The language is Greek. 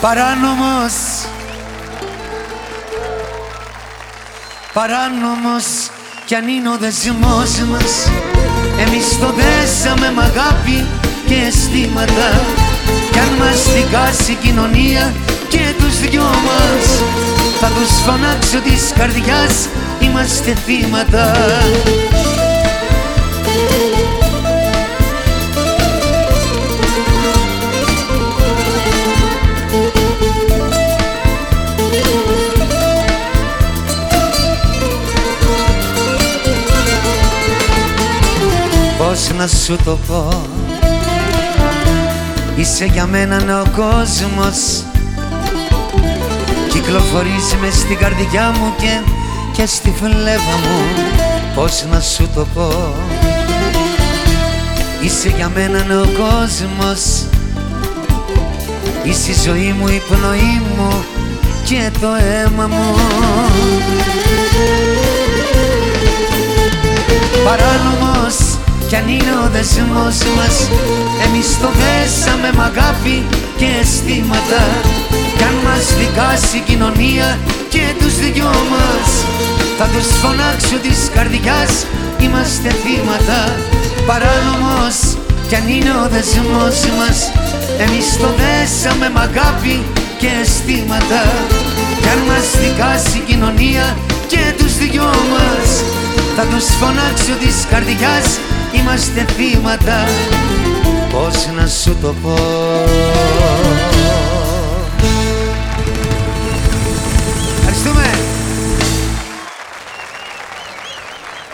Παράνομος. Παράνομος κι αν είναι ο δεσμός μας. Εμείς το δέσαμε μ' αγάπη και αισθήματα. Κι αν μας δικάσει η κοινωνία και τους δυο μας. Θα τους φωνάξω της καρδιάς είμαστε θύματα Πώς να σου το πω; Είσαι για μένα ο κόσμος. Κυκλοφορείς μες στην καρδιά μου και, και στη φλέβα μου. Πώς να σου το πω; Είσαι για μένα ο κόσμος. Είσαι η ζωή μου, η πνοή μου και το αίμα μου. Παράνομος κι αν είναι ο δεσμός μας Εμείς το δέσαμε μ' αγάπη και αισθήματα. Κι αν μας δικάσει η κοινωνία και τους δυο μας Θα τους φωνάξω της καρδιάς είμαστε θύματα. Παράνομος κι αν είναι ο δεσμός μας Εμείς το δέσαμε μ' αγάπη και αισθήματα. Κι αν μας δικάσει η κοινωνία και τους δυο μας Θα τους φωνάξω της καρδιάς είμαστε θύματα. Πώς να σου το πω